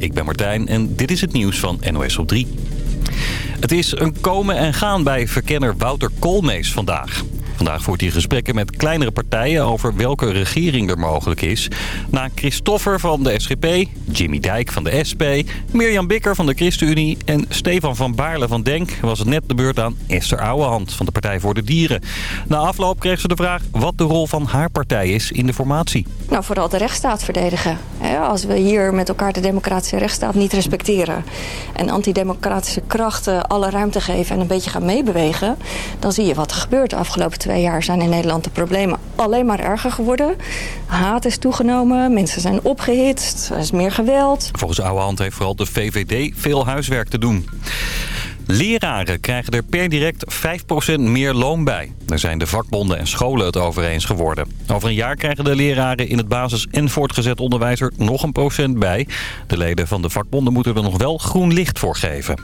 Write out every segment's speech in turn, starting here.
ik ben Martijn en dit is het nieuws van NOS op 3. Het is een komen en gaan bij verkenner Wouter Koolmees vandaag. Vandaag voert hij gesprekken met kleinere partijen over welke regering er mogelijk is. Na Christoffer van de SGP, Jimmy Dijk van de SP, Mirjam Bikker van de ChristenUnie en Stefan van Baarle van Denk was het net de beurt aan Esther Ouwehand van de Partij voor de Dieren. Na afloop kreeg ze de vraag wat de rol van haar partij is in de formatie. Nou, vooral de rechtsstaat verdedigen. Als we hier met elkaar de democratische rechtsstaat niet respecteren... en antidemocratische krachten alle ruimte geven en een beetje gaan meebewegen... dan zie je wat er gebeurt de afgelopen twee twee jaar zijn in Nederland de problemen alleen maar erger geworden. Haat is toegenomen, mensen zijn opgehitst, er is meer geweld. Volgens Ouwehand heeft vooral de VVD veel huiswerk te doen. Leraren krijgen er per direct 5% meer loon bij. Daar zijn de vakbonden en scholen het over eens geworden. Over een jaar krijgen de leraren in het basis- en voortgezet onderwijs er nog een procent bij. De leden van de vakbonden moeten er nog wel groen licht voor geven.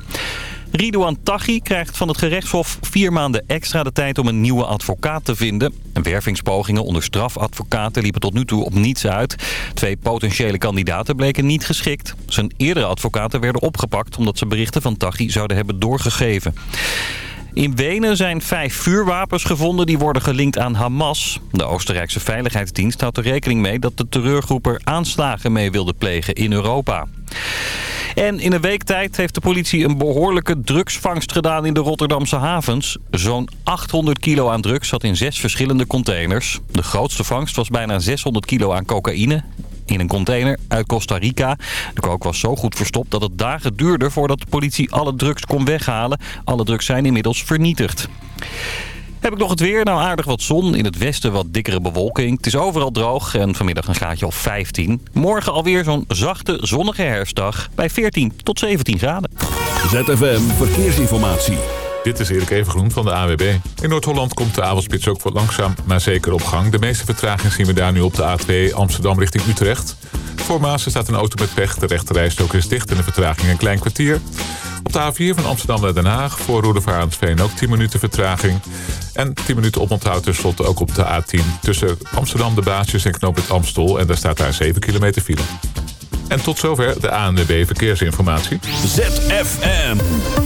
Ridouan Taghi krijgt van het gerechtshof vier maanden extra de tijd om een nieuwe advocaat te vinden. Wervingspogingen onder strafadvocaten liepen tot nu toe op niets uit. Twee potentiële kandidaten bleken niet geschikt. Zijn eerdere advocaten werden opgepakt omdat ze berichten van Taghi zouden hebben doorgegeven. In Wenen zijn vijf vuurwapens gevonden die worden gelinkt aan Hamas. De Oostenrijkse Veiligheidsdienst houdt er rekening mee dat de terreurgroep er aanslagen mee wilde plegen in Europa. En in een week tijd heeft de politie een behoorlijke drugsvangst gedaan in de Rotterdamse havens. Zo'n 800 kilo aan drugs zat in zes verschillende containers. De grootste vangst was bijna 600 kilo aan cocaïne in een container uit Costa Rica. De kook was zo goed verstopt dat het dagen duurde voordat de politie alle drugs kon weghalen. Alle drugs zijn inmiddels vernietigd. Heb ik nog het weer? Nou, aardig wat zon. In het westen wat dikkere bewolking. Het is overal droog en vanmiddag een graadje of 15. Morgen alweer zo'n zachte, zonnige herfstdag bij 14 tot 17 graden. ZFM Verkeersinformatie. Dit is Erik Evengroen van de AWB. In Noord-Holland komt de avondspits ook wat langzaam, maar zeker op gang. De meeste vertraging zien we daar nu op de A2 Amsterdam richting Utrecht. Voor Maasen staat een auto met pech. De rechterrijstok is dicht en de vertraging een klein kwartier. Op de A4 van Amsterdam naar Den Haag voor Roedevaartsveen ook 10 minuten vertraging. En 10 minuten oponthoud tenslotte ook op de A10 tussen Amsterdam de Baasjes en Knoop het Amstel. En daar staat daar 7 kilometer file. En tot zover de ANWB Verkeersinformatie. ZFM.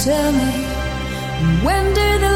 Tell me when did the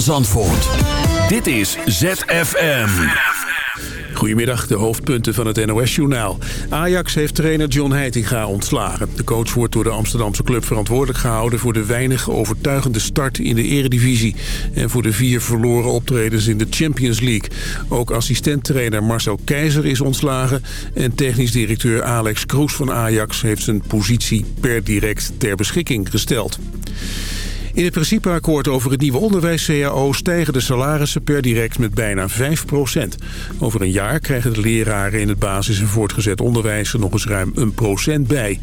Zandvoort. Dit is ZFM. Goedemiddag, de hoofdpunten van het NOS-journaal. Ajax heeft trainer John Heitinga ontslagen. De coach wordt door de Amsterdamse club verantwoordelijk gehouden... voor de weinig overtuigende start in de eredivisie... en voor de vier verloren optredens in de Champions League. Ook assistenttrainer Marcel Keizer is ontslagen... en technisch directeur Alex Kroes van Ajax... heeft zijn positie per direct ter beschikking gesteld. In het principeakkoord over het nieuwe onderwijs-CAO stijgen de salarissen per direct met bijna 5% Over een jaar krijgen de leraren in het basis- en voortgezet onderwijs er nog eens ruim een procent bij.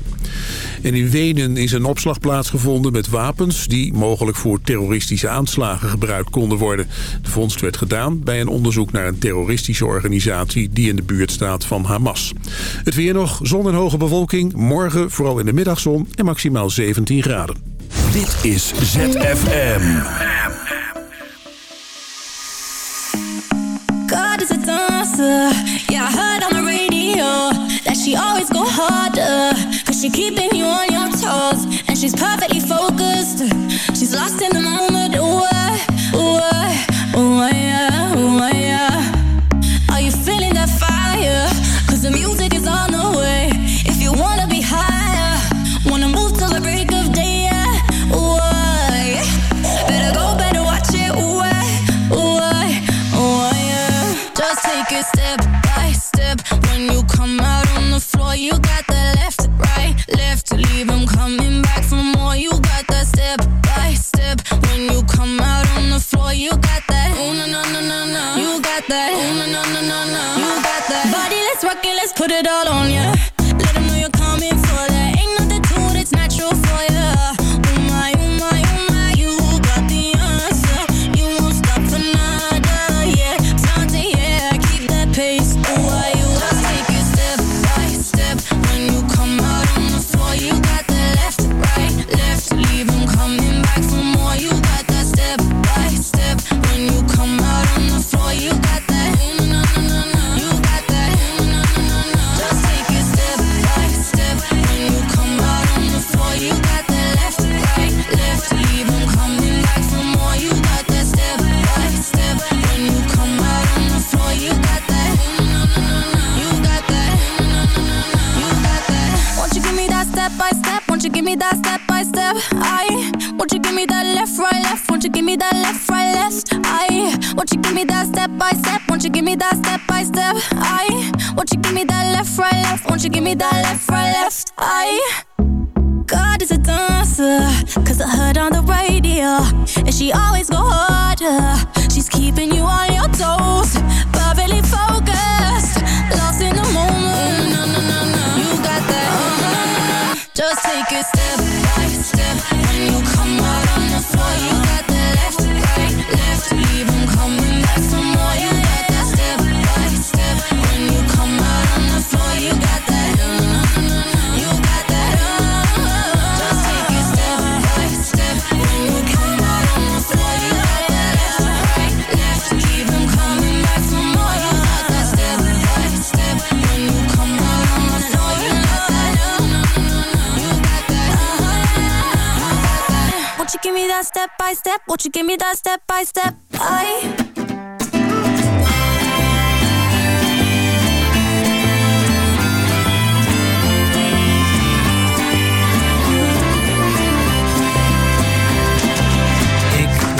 En in Wenen is een opslagplaats gevonden met wapens die mogelijk voor terroristische aanslagen gebruikt konden worden. De vondst werd gedaan bij een onderzoek naar een terroristische organisatie die in de buurt staat van Hamas. Het weer nog, zon en hoge bewolking, morgen vooral in de middagzon en maximaal 17 graden. Dit is ZFM. God is a dancer. Yeah, I heard on the radio that she always go harder. Cause she keeping keeping you on your toes, perfectly focused, lost in the moment. No, no, no, no, you got that. uh-huh. Just take it step by step. Step? Won't you give step by step? I.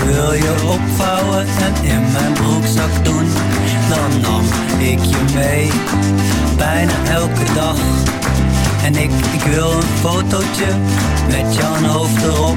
Wil je opvouwen en in mijn broekzak doen. Dan nam ik je mee, bijna elke dag. En ik, ik wil een fotootje met jouw hoofd erop.